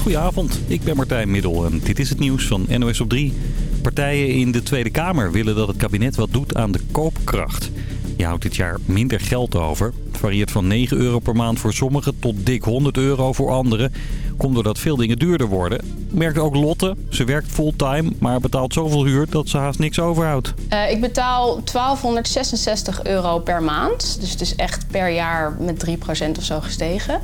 Goedenavond, ik ben Martijn Middel en dit is het nieuws van NOS op 3. Partijen in de Tweede Kamer willen dat het kabinet wat doet aan de koopkracht. Je houdt dit jaar minder geld over. Het varieert van 9 euro per maand voor sommigen tot dik 100 euro voor anderen. Komt doordat veel dingen duurder worden. Merkt ook Lotte. Ze werkt fulltime, maar betaalt zoveel huur dat ze haast niks overhoudt. Uh, ik betaal 1266 euro per maand. Dus het is echt per jaar met 3% of zo gestegen.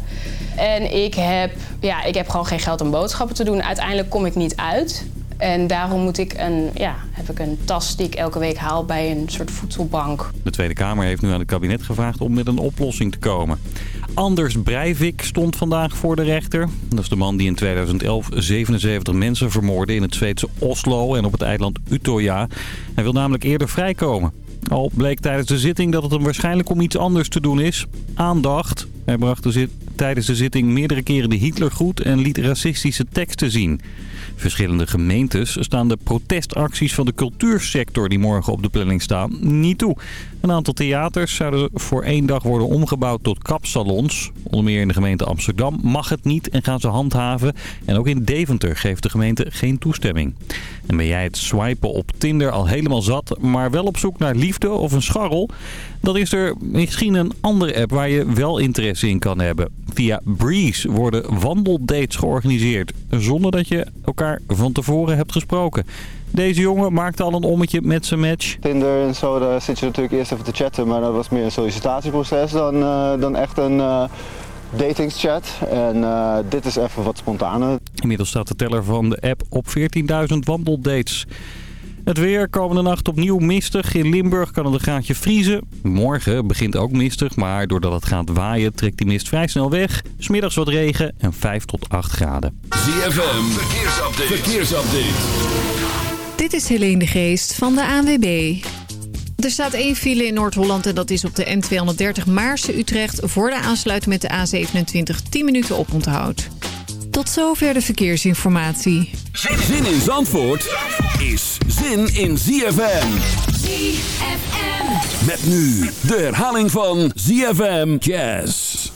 En ik heb, ja, ik heb gewoon geen geld om boodschappen te doen. Uiteindelijk kom ik niet uit. En daarom moet ik een, ja, heb ik een tas die ik elke week haal bij een soort voedselbank. De Tweede Kamer heeft nu aan het kabinet gevraagd om met een oplossing te komen. Anders Breivik stond vandaag voor de rechter. Dat is de man die in 2011 77 mensen vermoordde in het Zweedse Oslo en op het eiland Utøya. Hij wil namelijk eerder vrijkomen. Al bleek tijdens de zitting dat het hem waarschijnlijk om iets anders te doen is. Aandacht. Hij bracht de tijdens de zitting meerdere keren de Hitlergroet en liet racistische teksten zien. Verschillende gemeentes staan de protestacties van de cultuursector die morgen op de planning staan niet toe. Een aantal theaters zouden voor één dag worden omgebouwd tot kapsalons. Onder meer in de gemeente Amsterdam mag het niet en gaan ze handhaven. En ook in Deventer geeft de gemeente geen toestemming. En ben jij het swipen op Tinder al helemaal zat, maar wel op zoek naar liefde of een scharrel? Dan is er misschien een andere app waar je wel interesse in kan hebben. Via Breeze worden wandeldates georganiseerd zonder dat je elkaar van tevoren hebt gesproken. Deze jongen maakte al een ommetje met zijn match. Tinder en zo, daar zit je natuurlijk eerst even te chatten, maar dat was meer een sollicitatieproces dan, uh, dan echt een... Uh datingchat. En uh, dit is even wat spontaner. Inmiddels staat de teller van de app op 14.000 wandeldates. Het weer komende nacht opnieuw mistig. In Limburg kan het een graadje vriezen. Morgen begint ook mistig, maar doordat het gaat waaien trekt die mist vrij snel weg. Smiddags wat regen en 5 tot 8 graden. ZFM, verkeersupdate. verkeersupdate. Dit is Helene de Geest van de ANWB. Er staat één file in Noord-Holland en dat is op de N230 Maarse-Utrecht... voor de aansluiting met de A27 10 minuten oponthoud. Tot zover de verkeersinformatie. Zin in Zandvoort is zin in ZFM. ZFM. Met nu de herhaling van ZFM Jazz.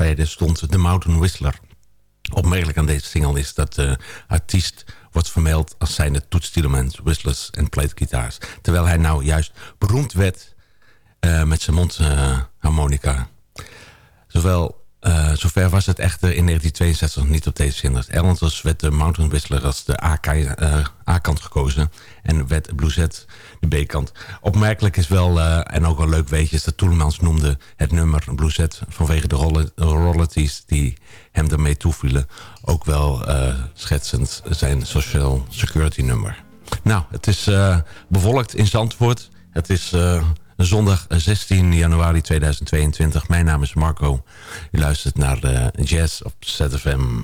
Stond The Mountain Whistler. Opmerkelijk aan deze single is dat de artiest wordt vermeld als zijnde Toets Tielemans, whistlers en gitaars. Terwijl hij nou juist beroemd werd uh, met zijn mondharmonica. Zowel uh, zover was het echter in 1962 niet op deze zender. Erlanders werd de Mountain Whistler als de eh, A-kant gekozen. En werd Bluezet B-kant. Opmerkelijk is wel, uh, en ook wel leuk weet is dat Toelemans noemde het nummer Bluezet... vanwege de royalties die hem ermee toevielen... ook wel schetsend zijn Social Security nummer. Nou, het is bevolkt in Zandvoort. Het is zondag 16 januari 2022. Mijn naam is Marco. U luistert naar de Jazz op ZFM.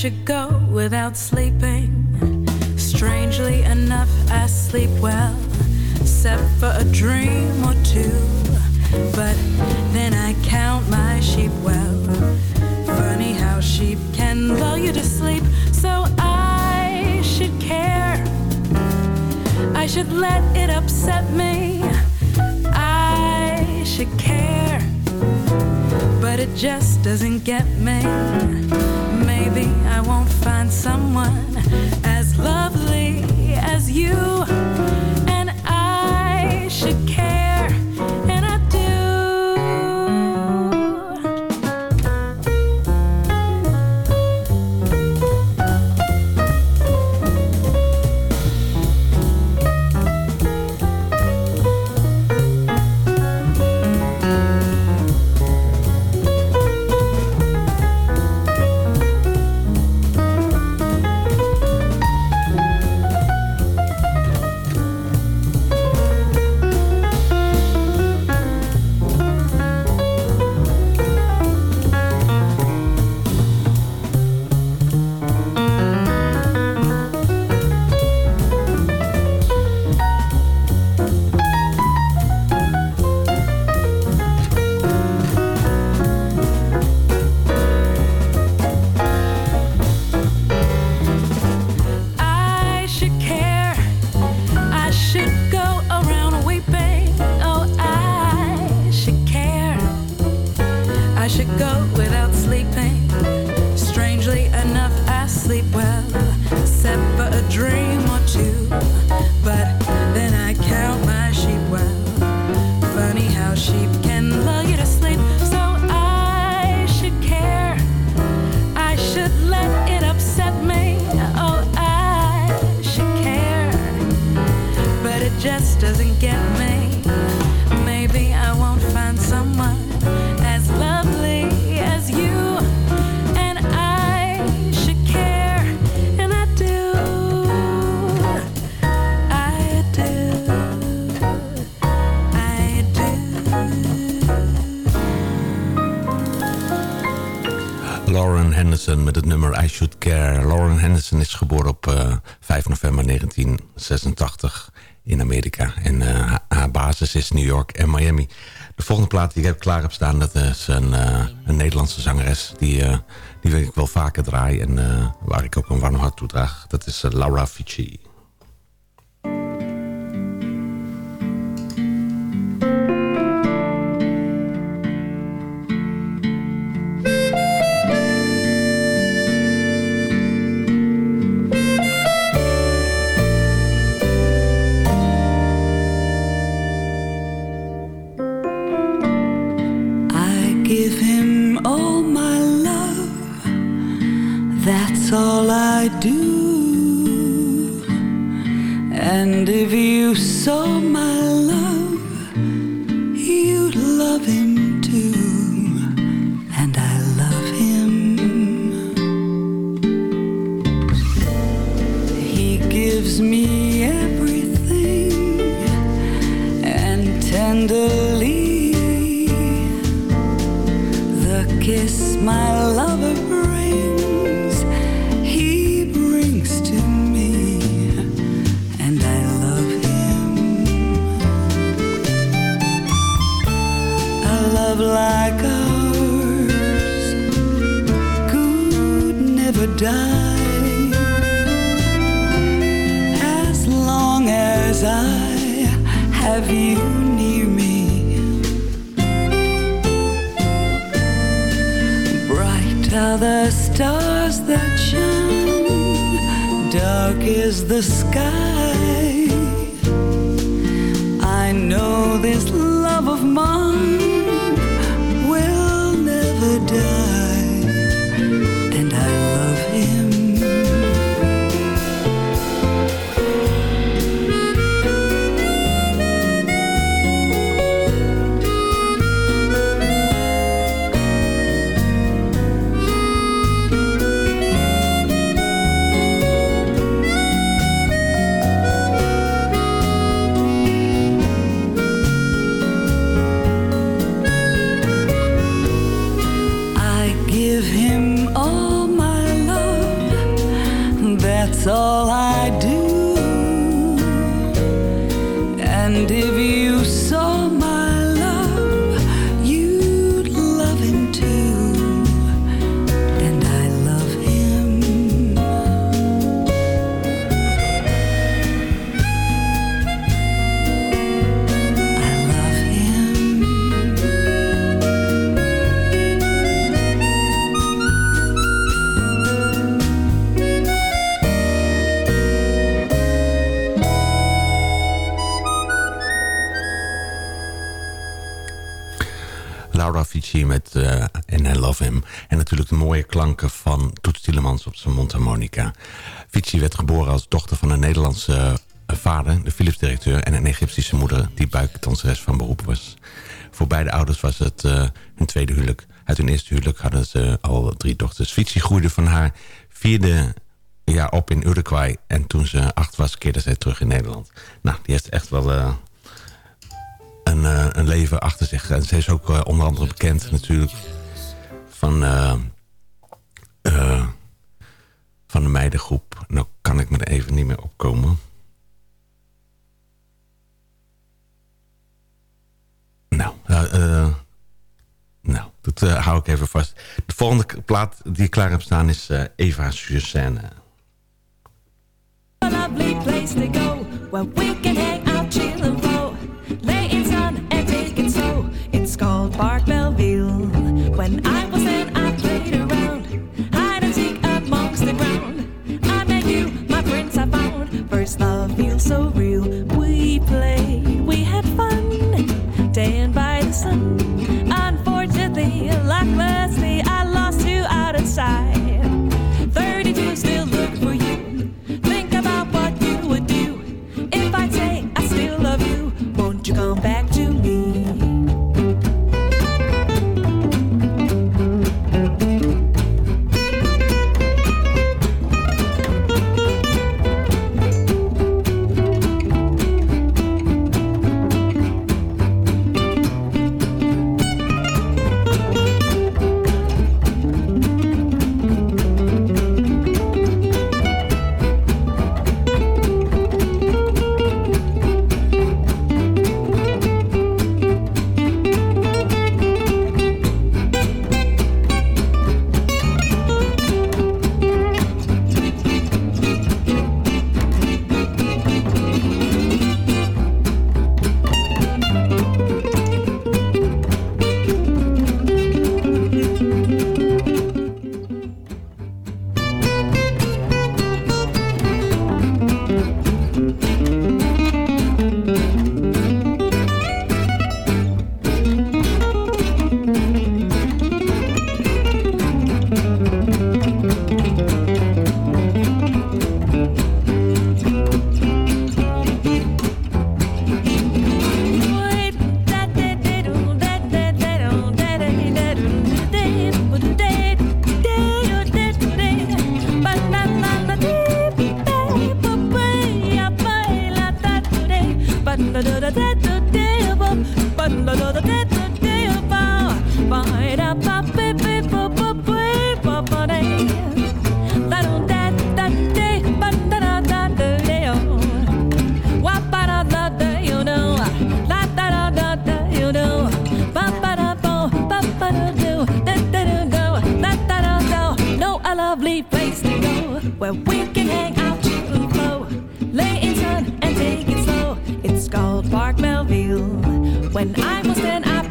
Should go without sleeping. Strangely enough, I sleep well, except for a dream or two. But then I count my sheep well. Funny how sheep can lull you to sleep. So I should care. I should let it upset me. I should care. But it just doesn't get me. Maybe I won't find someone as lovely as you. Met het nummer I Should Care. Lauren Henderson is geboren op eh, 5 november 1986 in Amerika. En eh, haar- basis is New York en Miami. De volgende plaat die ik heb klaar heb staan... dat is een, eh, een Nederlandse zangeres. Die, eh, die ik wel vaker draaien. En eh, waar ik ook een warm hart toe draag. Dat is eh, Laura Fici. And if you saw my En natuurlijk de mooie klanken van Toets Tielemans op zijn mondharmonica. Fici werd geboren als dochter van een Nederlandse uh, vader, de Philips-directeur... en een Egyptische moeder die buikdanseres van beroep was. Voor beide ouders was het uh, hun tweede huwelijk. Uit hun eerste huwelijk hadden ze al drie dochters. Fici groeide van haar vierde jaar op in Uruguay. En toen ze acht was, keerde zij terug in Nederland. Nou, die heeft echt wel uh, een, een, leven achter zich. En ze is ook onder andere bekend natuurlijk van, van de meidengroep. Nou kan ik me er even niet meer opkomen. Nou, nou dat hou ik even vast. De volgende plaat die ik klaar heb staan is Eva Suzanne. A lovely place to go where we can hang out, chill and flow, lay in sun and take it slow. It's called Park lovely place to go where we can hang out, chill and flow, lay in sun and take it slow. It's called Park Melville. When I was ten, I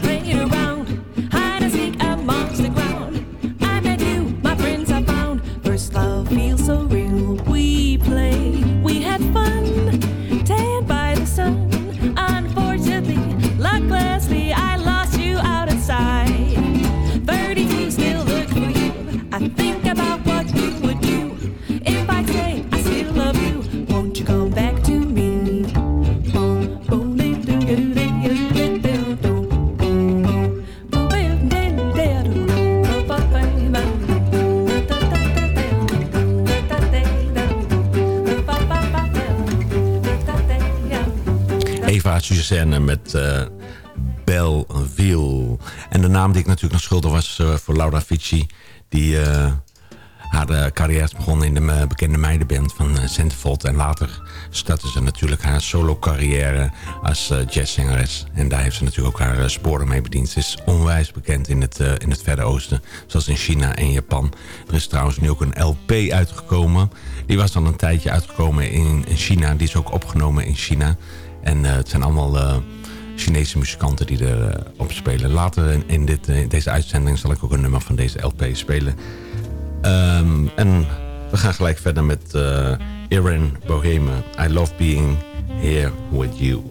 nog schuldig was eh, voor Laura Fici... die eh, haar eh, carrière is begonnen in de bekende meidenband van Centerfold. En later startte ze natuurlijk haar solo-carrière als jazzzangeres. En daar heeft ze natuurlijk ook haar sporen mee bediend. Ze is onwijs bekend in het, in het Verre Oosten, zoals in China en Japan. Er is trouwens nu ook een LP uitgekomen. Die was dan een tijdje uitgekomen in, in China. Die is ook opgenomen in China. En het zijn allemaal Chinese muzikanten die erop op spelen. Later in, dit, eh, deze uitzending zal ik ook een nummer van deze LP spelen. Ehm, en we gaan gelijk verder met eh Erin Boheme. I love being here with you.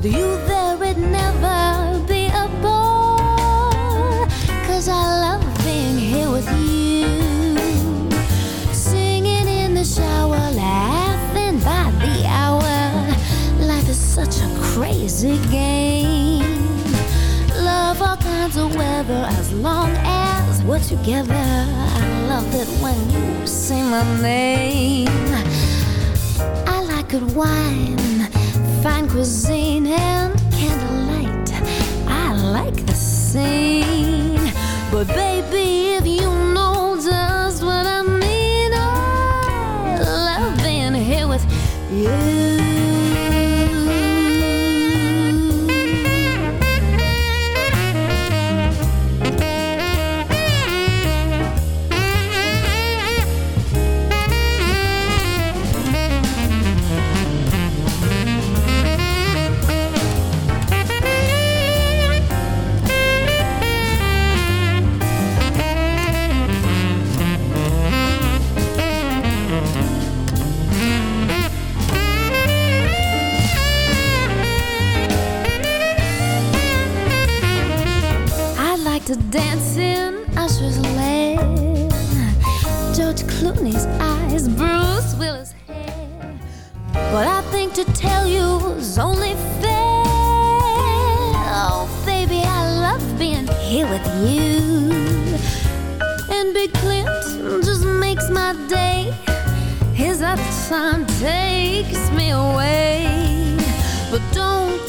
With you there would never be a bore. Cause I love being here with you, singing in the shower, laughing by the hour. Life is such a crazy game. Love all kinds of weather as long as we're together. I love it when you say my name. I like good wine, fine cuisine, and candlelight. I like the scene. But baby, if you know just what I mean, oh, I love being here with you. To dance in Usher's lane. George Clooney's eyes, Bruce Willis' hair. What I think to tell you is only fair. Oh, baby, I love being here with you. And Big Clint just makes my day. His time takes me away. But don't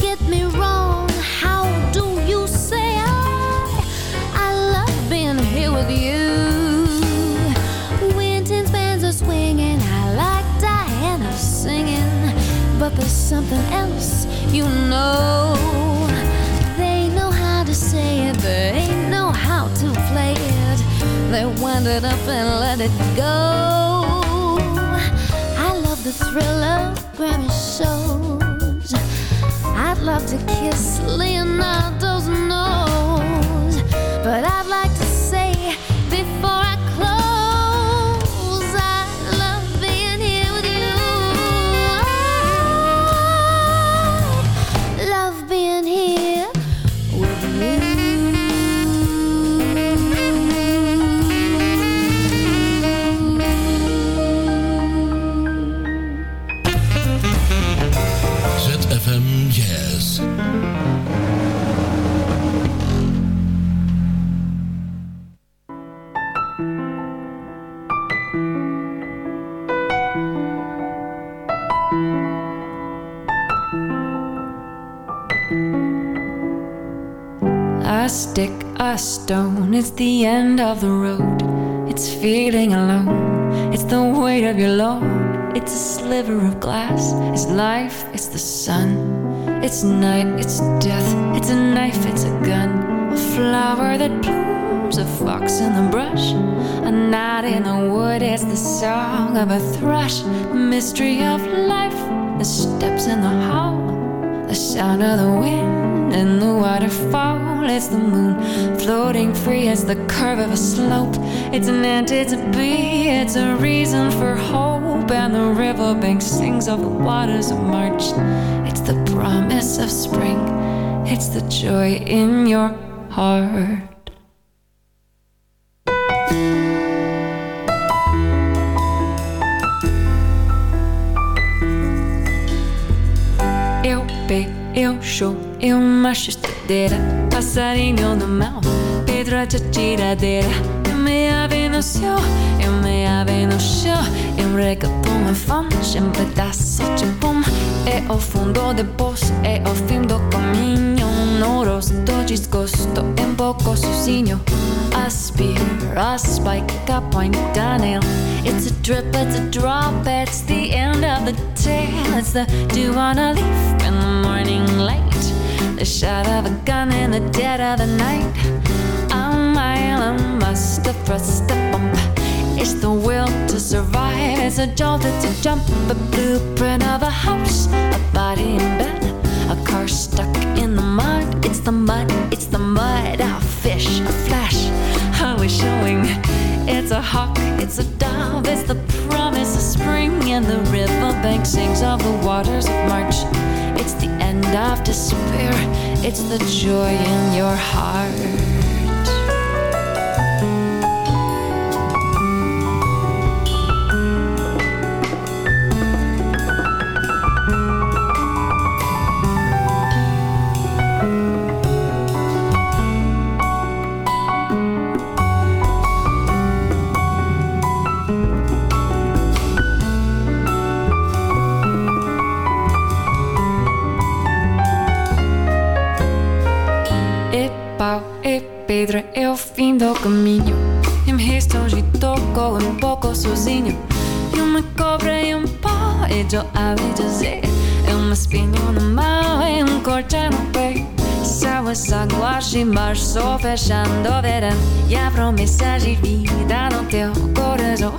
there's something else, you know. They know how to say it, but they know how to play it. They wind it up and let it go. I love the thrill of Grammy shows. I'd love to kiss Leonardo's nose, but I'd like stone, it's the end of the road. It's feeling alone, it's the weight of your load. It's a sliver of glass, it's life, it's the sun. It's night, it's death, it's a knife, it's a gun. A flower that blooms, a fox in the brush. A knot in the wood, it's the song of a thrush. The mystery of life, the steps in the hall. The sound of the wind and the waterfall. It's the moon floating free. It's the curve of a slope. It's an end, it's a bee. It's a reason for hope. And the riverbank sings of the waters of March. It's the promise of spring. It's the joy in your heart. Eu pego, eu show, eu macho esteira Passarinho no mel, Pedro a tiradeira Eu me ave no céu, eu me ave no chão Eu reggaeton en fonte, um pedaço de bom É o fundo de poço, é o fim do caminho No rosto desgosto, um pouco sozinho. Aspira, spike, a point, nail It's a drip, it's a drop, it's the end of the tale. It's the dew on a leaf in the The shot of a gun in the dead of the night. A mile, a must, a thrust, a bump. It's the will to survive, it's a jolt, it's a jump. A blueprint of a house, a body in bed A car stuck in the mud, it's the mud, it's the mud. A fish, a flash, how we're showing It's a hawk, it's a dove, it's the promise of spring, and the riverbank sings of the waters of March. It's the of despair, it's the joy in your heart. Pau, e eu ouvi dizer. É uma espinha na mão e um corte no pé. Sábados, águas e março fechando o verão. E a promessa de vida no teu coração.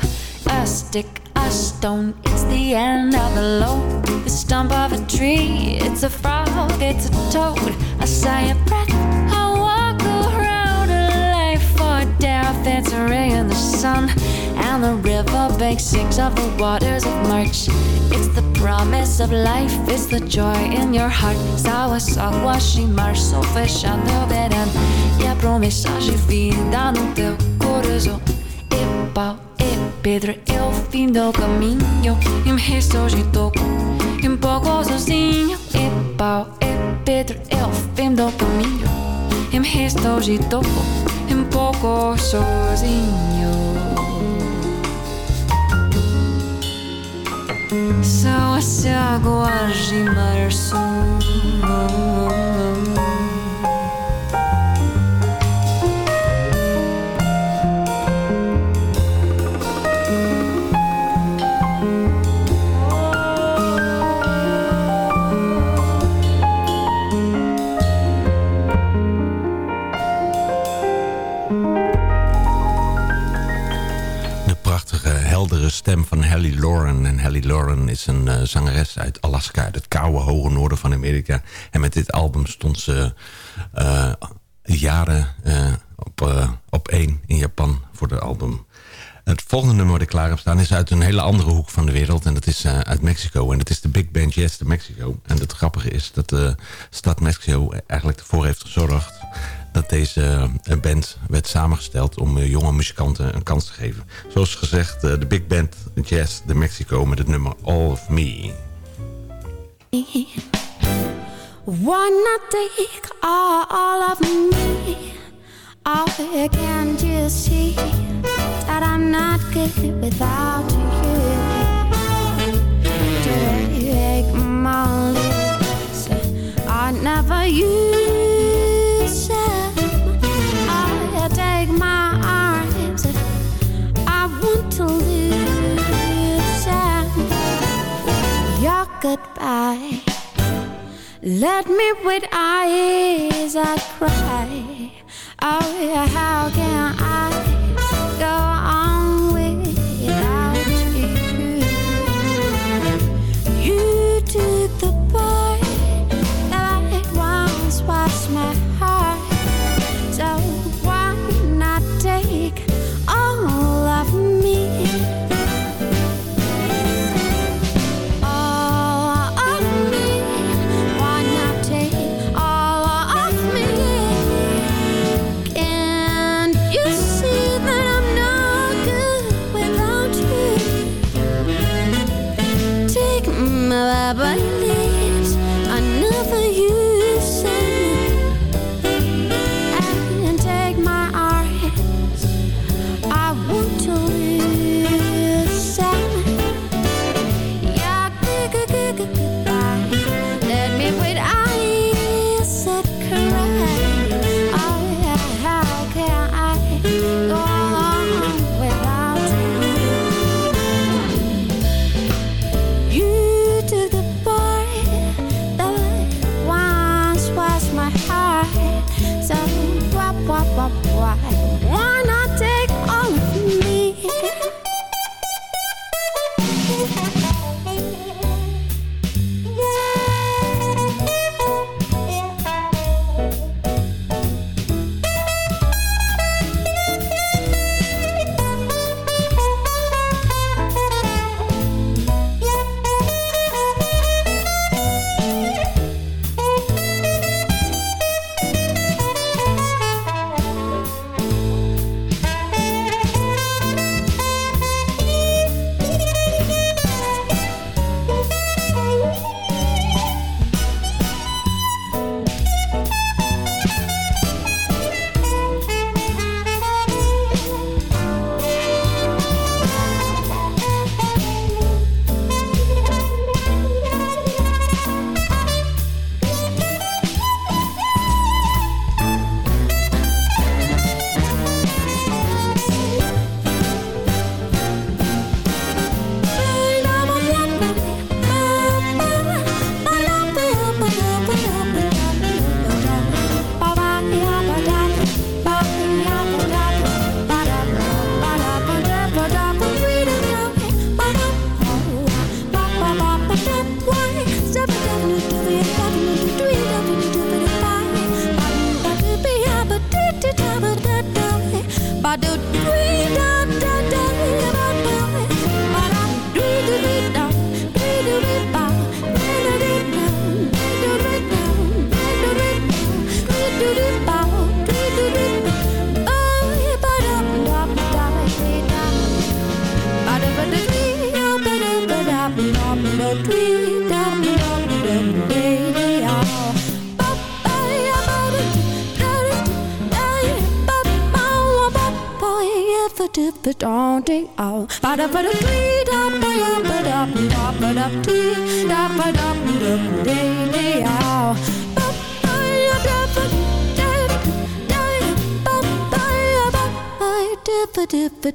A stick, a stone, it's the end of the load. The stump of a tree, it's a frog, it's a toad. I sigh a breath. I walk around a life or death. It's a ray in the sun, and the riverbank sings of the waters of March. It's the promise of life, it's the joy in your heart. Sábados, águas e março fechando o verão. E a promessa de vida no teu coração. E pau, e pedra, é o fim do caminho. E toco, e um pouco sozinho. E pau, e pedra, é o fim do caminho. E toco, e um pouco sozinho. São as águas de março. Heldere stem van Hallie Lauren. En Hallie Lauren is een eh, zangeres uit Alaska, uit het koude hoge noorden van Amerika. En met dit album stond ze eh, jaren eh, op, op één in Japan voor de album. Het volgende nummer wat ik klaar heb staan is uit een hele andere hoek van de wereld. En dat is uit Mexico. En dat is de Big Band Jazz de Mexico. En het grappige is dat de stad Mexico eigenlijk ervoor heeft gezorgd... dat deze eh, band werd samengesteld om eh, jonge muzikanten een kans te geven. Zoals gezegd, eh, de Big Band Jazz de Mexico met het nummer All of Me. Not take all of me? Oh, can't you see that I'm not good without you? Take my lips, I never use goodbye. Let me with eyes I cry. Oh, yeah, how can I go on without you? You took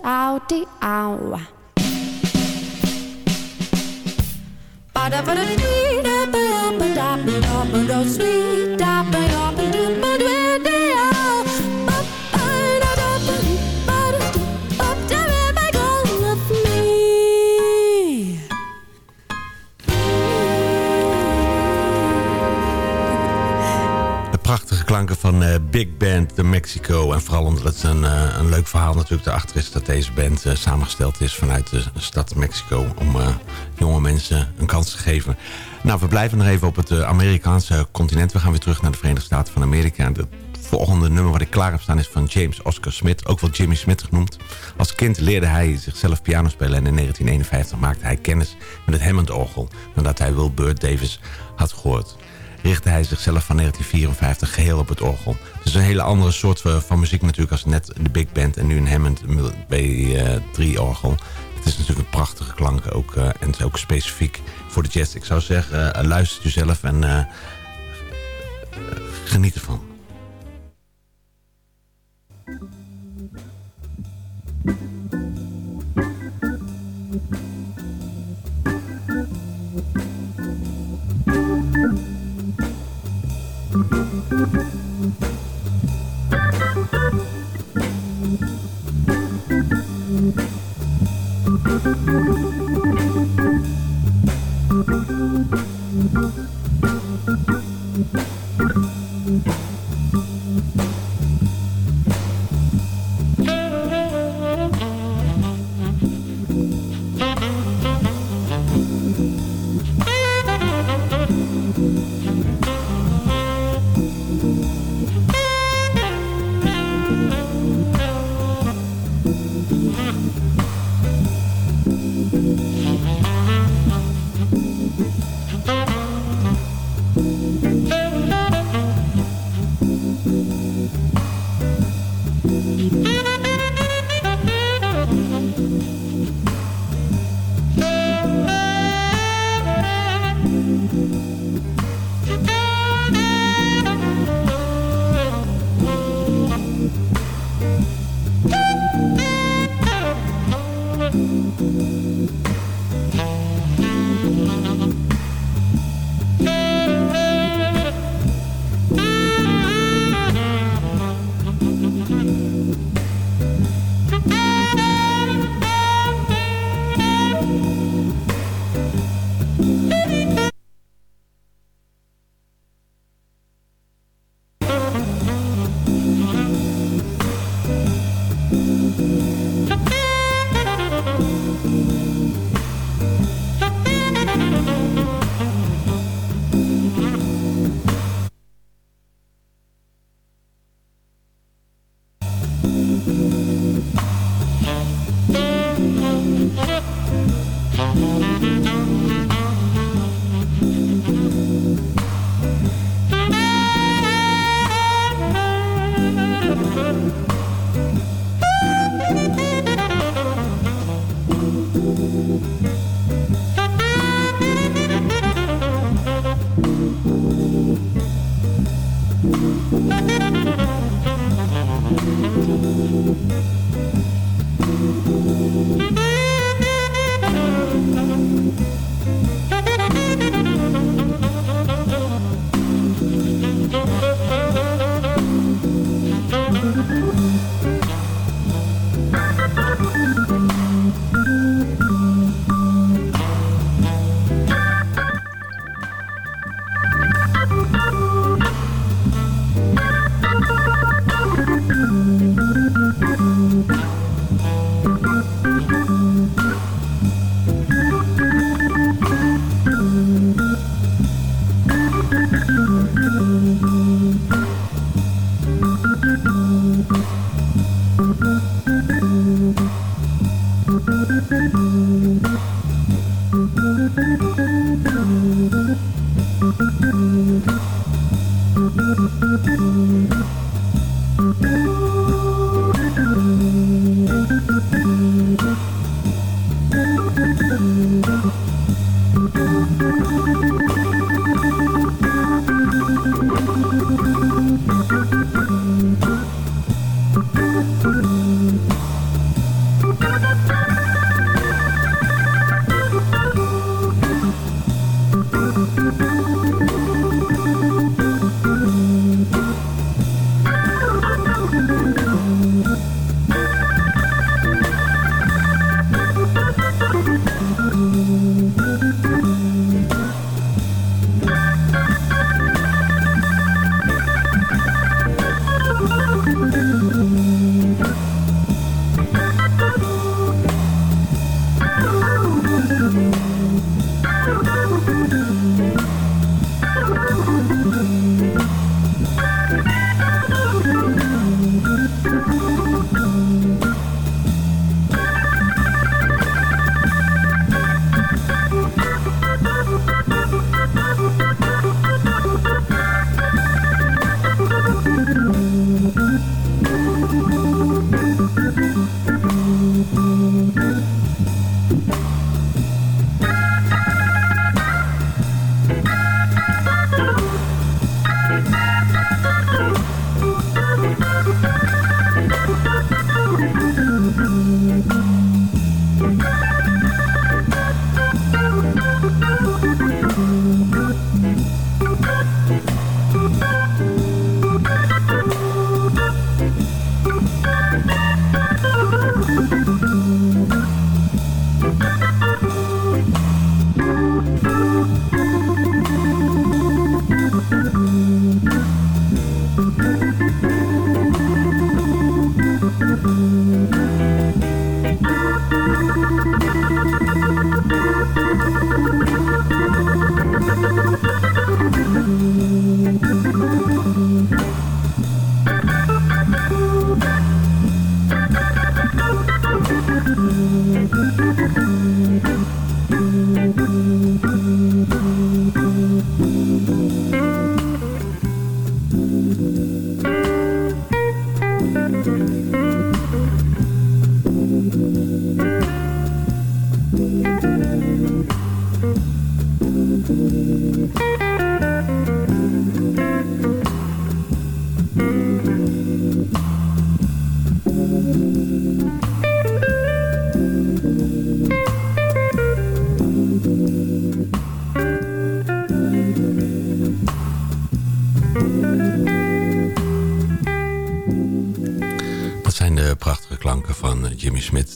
Outie, ow. Big Band de Mexico. En vooral omdat het een, eh, een leuk verhaal natuurlijk erachter is... dat deze band eh, samengesteld is vanuit de stad Mexico... om eh, jonge mensen een kans te geven. Nou, we blijven nog even op het Amerikaanse continent. We gaan weer terug naar de Verenigde Staten van Amerika. Het volgende nummer wat ik klaar heb staan is van James Oscar Smith. Ook wel Jimmy Smith genoemd. Als kind leerde hij zichzelf piano spelen... en in 1951 maakte hij kennis met het Hammond-orgel... nadat hij Will Bird Davis had gehoord richtte hij zichzelf van 1954 geheel op het orgel. Het is een hele andere soort van, van muziek natuurlijk als net de big band en nu een Hammond B3-orgel. het is natuurlijk een prachtige klank ook, uh, en het is ook specifiek voor de jazz. Ik zou zeggen, uh, luister jezelf en uh, geniet ervan.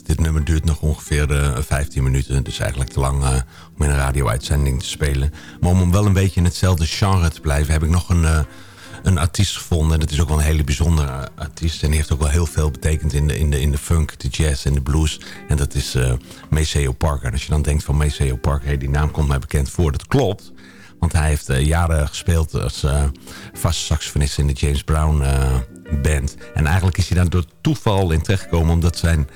Dit nummer duurt nog ongeveer eh, 15 minuten. Dus eigenlijk te lang eh, om in een radio-uitzending te spelen. Maar om wel een beetje in hetzelfde genre te blijven... heb ik nog een, eh, een artiest gevonden. En dat is ook wel een hele bijzondere artiest. En heeft ook wel heel veel betekend in de, in de, in de funk, de jazz en de blues. En dat is eh Maceo Parker. En als je dan denkt van Maceo Parker... Die naam komt mij bekend voor. Dat klopt. Want hij heeft eh, jaren gespeeld als eh vaste saxofonist in de James Brown eh, band. En eigenlijk is hij daar door toeval in terechtgekomen... omdat zijn,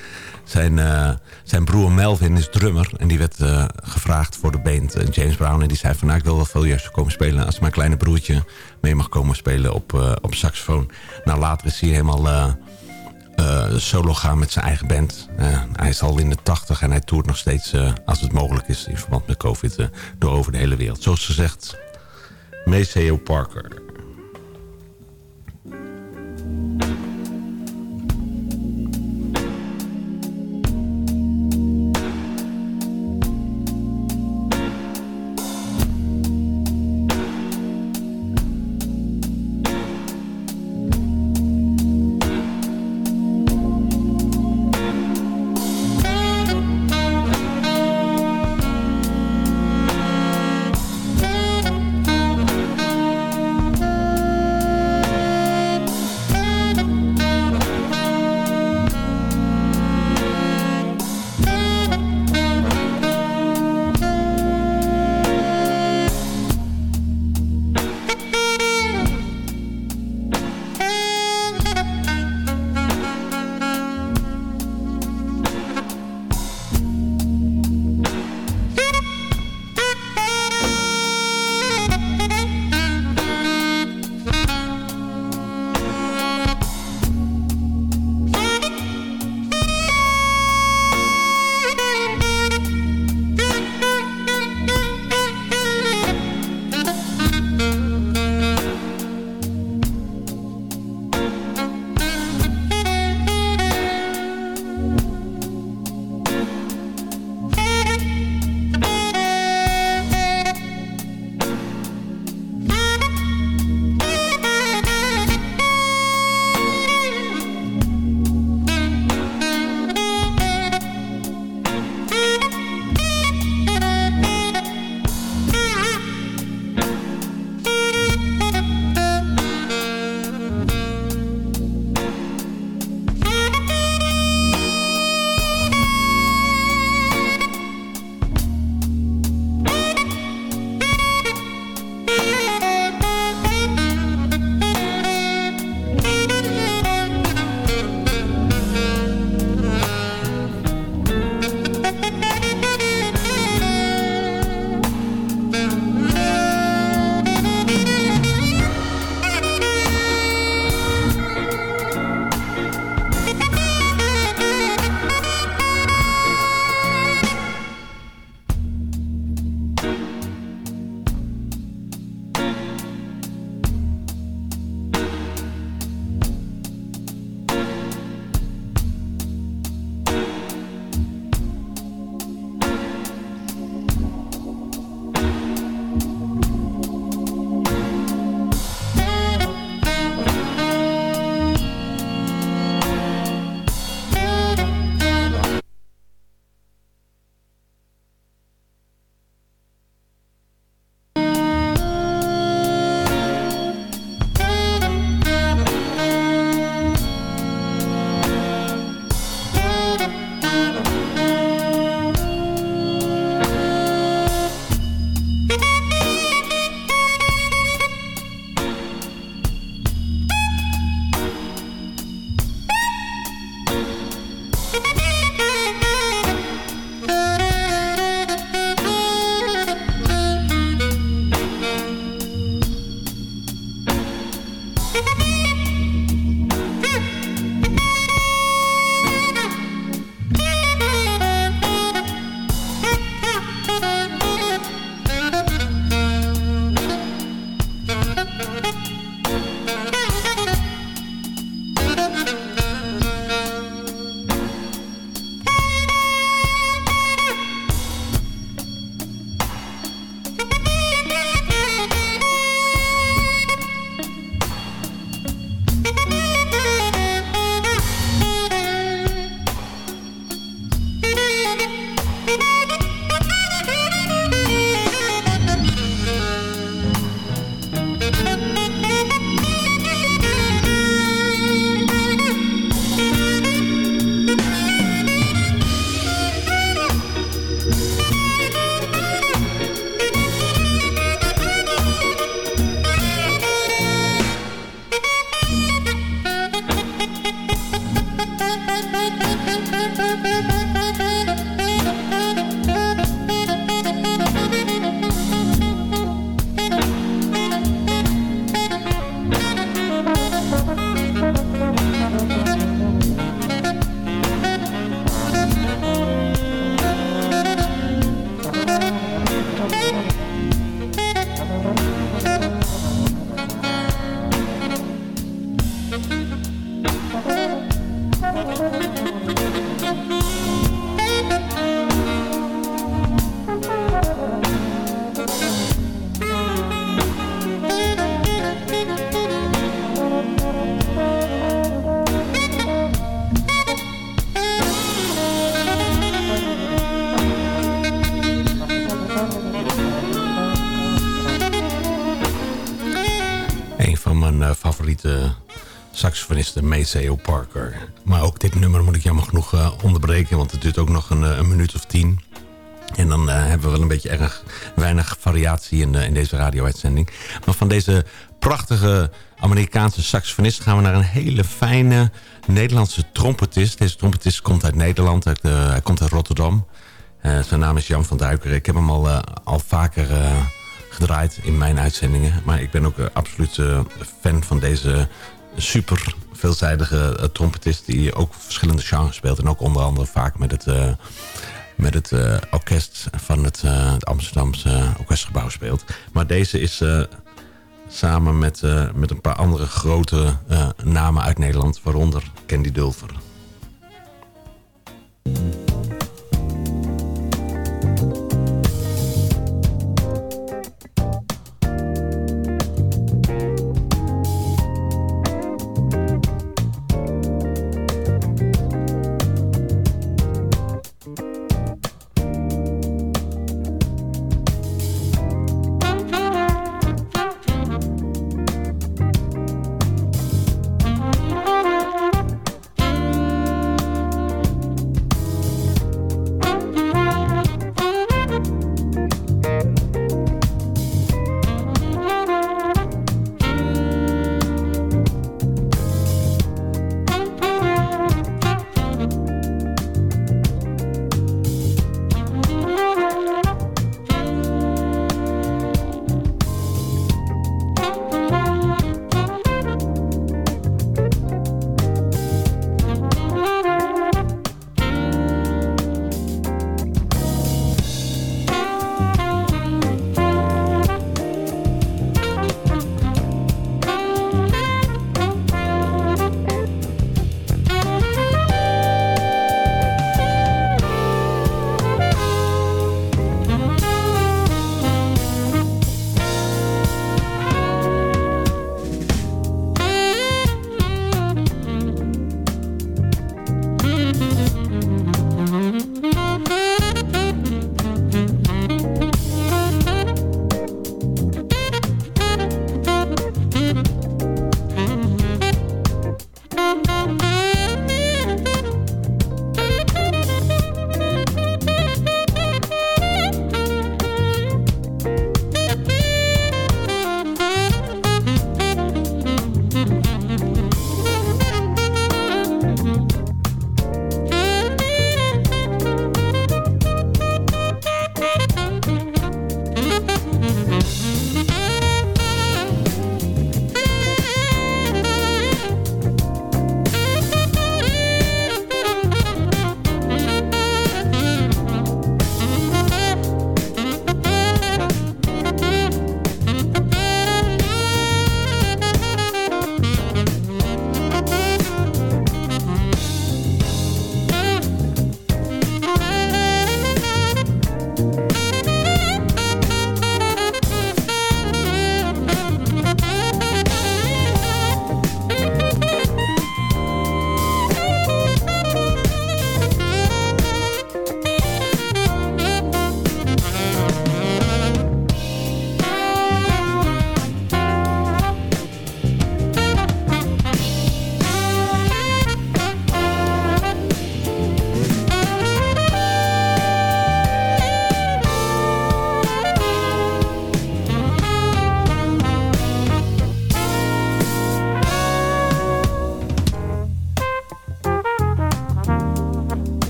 zijn, eh, zijn broer Melvin is drummer. En die werd eh, gevraagd voor de band eh, James Brown. En die zei van nou, ik wil wel veel juist komen spelen... als mijn kleine broertje mee mag komen spelen op, eh, op saxofoon. Nou, later is hij helemaal... solo gaan met zijn eigen band. Hij is al in de tachtig en hij toert nog steeds, als het mogelijk is... in verband met COVID, door over de hele wereld. Zoals gezegd, Maceo Parker. Eh, favoriete saxofonisten Maceo Parker. Maar ook dit nummer moet ik jammer genoeg eh, onderbreken, want het duurt ook nog een, eh, minuut of tien. En dan hebben we wel een beetje erg weinig variatie in, in deze radio-uitzending. Maar van deze prachtige Amerikaanse saxofonist gaan we naar een hele fijne Nederlandse trompetist. Deze trompetist komt uit Nederland, hij komt uit Rotterdam. Zijn naam is Jan van Duikeren. Ik heb hem al, al vaker gedraaid in mijn uitzendingen. Maar ik ben ook eh, absoluut eh, fan van deze super veelzijdige eh, trompetist... die ook verschillende genres speelt. En ook onder andere vaak met het, met het orkest van het, het Amsterdamse orkestgebouw speelt. Maar deze is samen met, met een paar andere grote namen uit Nederland... waaronder Candy Dulfer.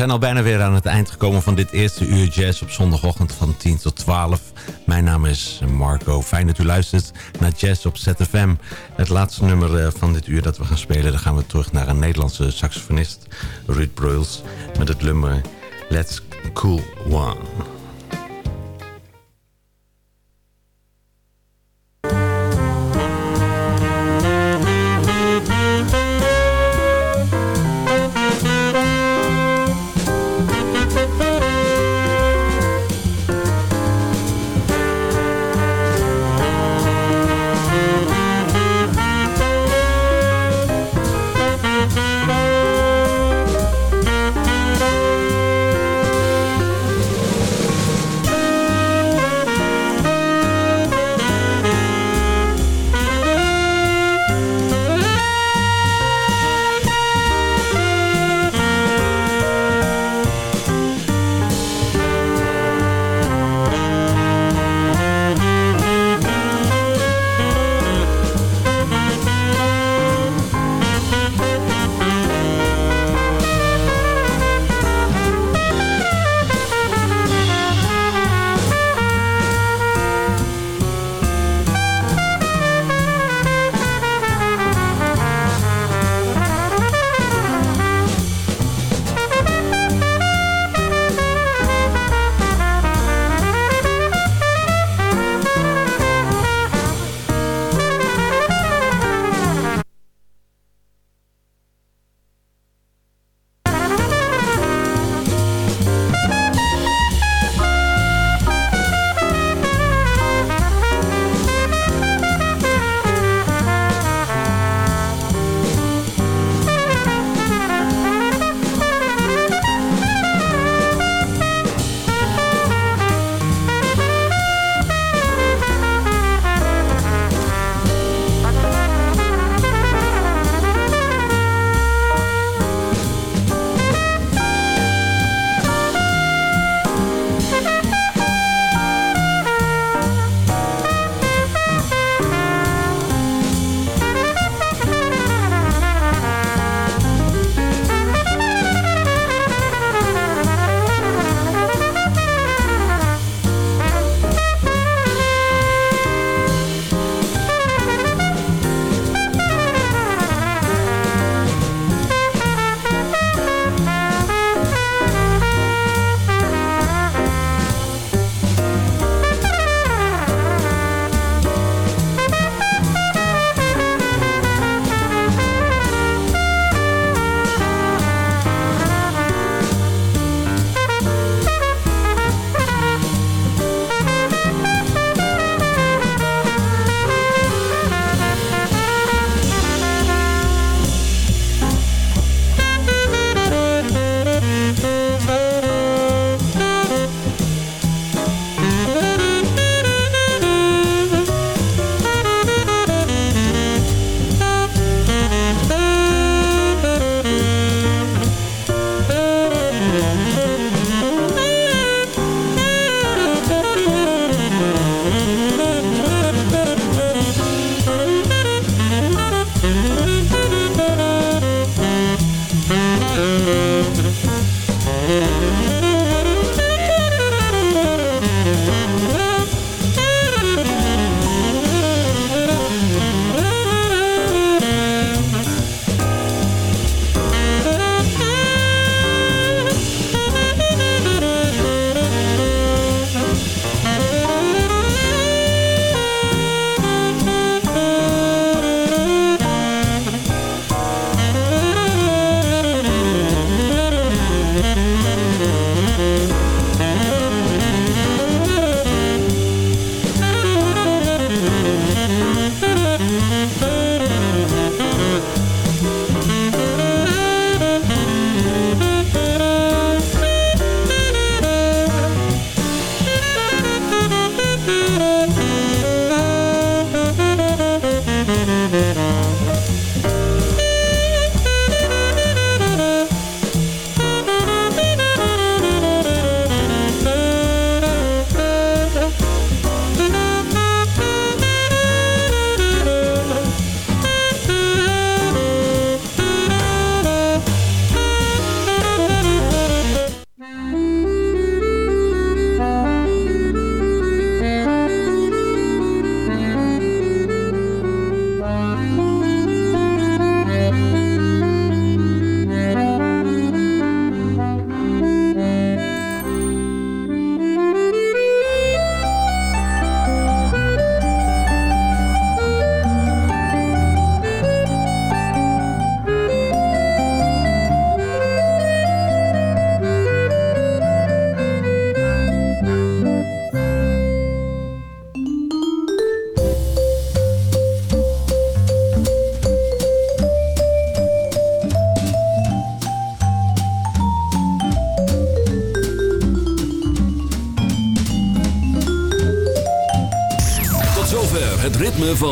Zijn al bijna weer aan het eind gekomen van dit eerste uur jazz op zondagochtend van 10 tot 12. Mijn naam is Marco. Fijn dat u luistert naar Jazz op ZFM. Het laatste nummer eh, van dit uur dat we gaan spelen... dan gaan we terug naar een Nederlandse saxofonist, Ruud Breuls... met het nummer Let's Cool One.